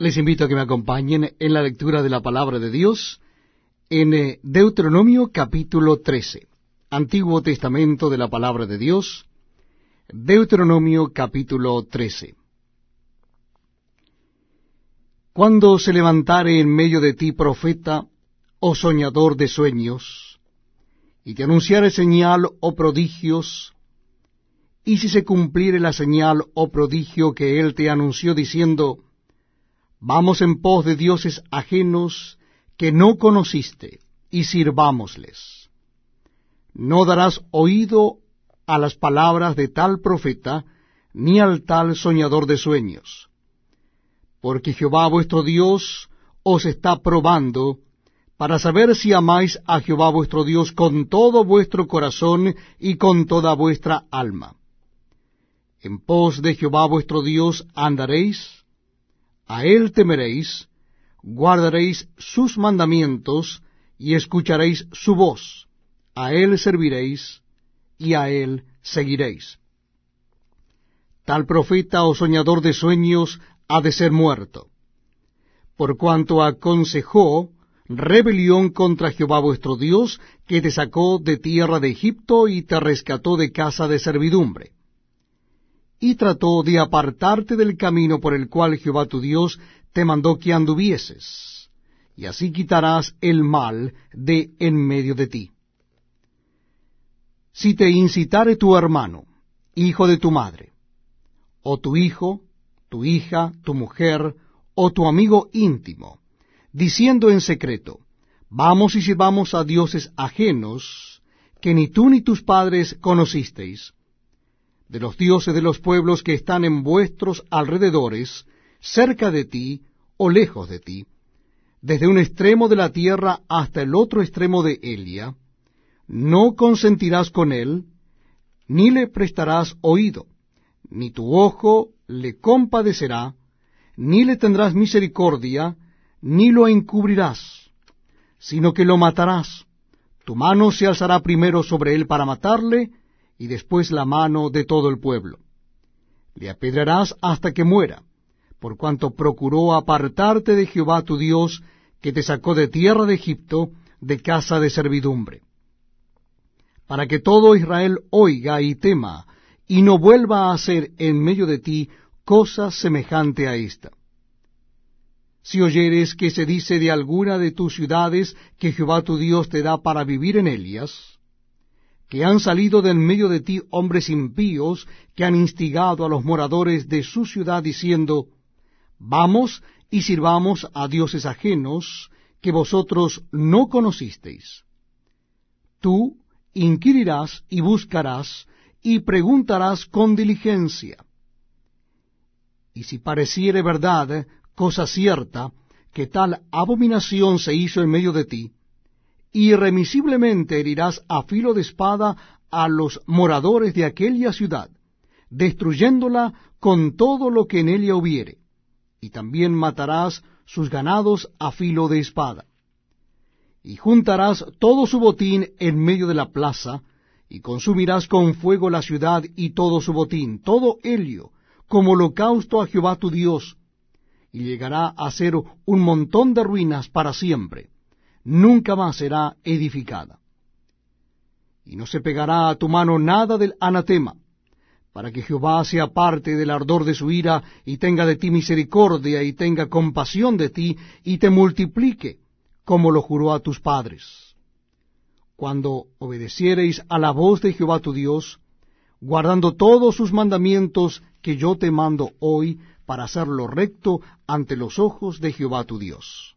Les invito a que me acompañen en la lectura de la palabra de Dios en eh, Deuteronomio capítulo 13, Antiguo Testamento de la palabra de Dios, Deuteronomio capítulo 13. Cuando se levantare en medio de ti profeta o soñador de sueños, y te anunciare señal o prodigios, y si se cumpliere la señal o prodigio que él te anunció diciendo, Vamos en pos de dioses ajenos que no conociste, y sirvámosles. No darás oído a las palabras de tal profeta, ni al tal soñador de sueños. Porque Jehová vuestro Dios os está probando, para saber si amáis a Jehová vuestro Dios con todo vuestro corazón y con toda vuestra alma. En pos de Jehová vuestro Dios andaréis, a él temeréis, guardaréis sus mandamientos, y escucharéis su voz, a él serviréis, y a él seguiréis. Tal profeta o soñador de sueños ha de ser muerto, por cuanto aconsejó rebelión contra Jehová vuestro Dios, que te sacó de tierra de Egipto y te rescató de casa de servidumbre y trató de apartarte del camino por el cual Jehová tu Dios te mandó que anduvieses, y así quitarás el mal de en medio de ti. Si te incitare tu hermano, hijo de tu madre, o tu hijo, tu hija, tu mujer, o tu amigo íntimo, diciendo en secreto, vamos y sirvamos a dioses ajenos, que ni tú ni tus padres conocisteis, de los dioses de los pueblos que están en vuestros alrededores, cerca de ti o lejos de ti, desde un extremo de la tierra hasta el otro extremo de Elia, no consentirás con él, ni le prestarás oído, ni tu ojo le compadecerá, ni le tendrás misericordia, ni lo encubrirás, sino que lo matarás. Tu mano se alzará primero sobre él para matarle, y después la mano de todo el pueblo. Le apedrarás hasta que muera, por cuanto procuró apartarte de Jehová tu Dios, que te sacó de tierra de Egipto, de casa de servidumbre. Para que todo Israel oiga y tema, y no vuelva a hacer en medio de ti cosa semejante a esta. Si oyeres que se dice de alguna de tus ciudades que Jehová tu Dios te da para vivir en ellas, que han salido del medio de ti hombres impíos que han instigado a los moradores de su ciudad diciendo, Vamos y sirvamos a dioses ajenos que vosotros no conocisteis. Tú inquirirás y buscarás y preguntarás con diligencia. Y si pareciere verdad, cosa cierta, que tal abominación se hizo en medio de ti, irremisiblemente herirás a filo de espada a los moradores de aquella ciudad, destruyéndola con todo lo que en ella hubiere, y también matarás sus ganados a filo de espada. Y juntarás todo su botín en medio de la plaza, y consumirás con fuego la ciudad y todo su botín, todo helio, como holocausto a Jehová tu Dios, y llegará a ser un montón de ruinas para siempre nunca más será edificada. Y no se pegará a tu mano nada del anatema, para que Jehová sea parte del ardor de su ira, y tenga de ti misericordia, y tenga compasión de ti, y te multiplique, como lo juró a tus padres. Cuando obedeciereis a la voz de Jehová tu Dios, guardando todos sus mandamientos que yo te mando hoy, para hacerlo recto ante los ojos de Jehová tu Dios.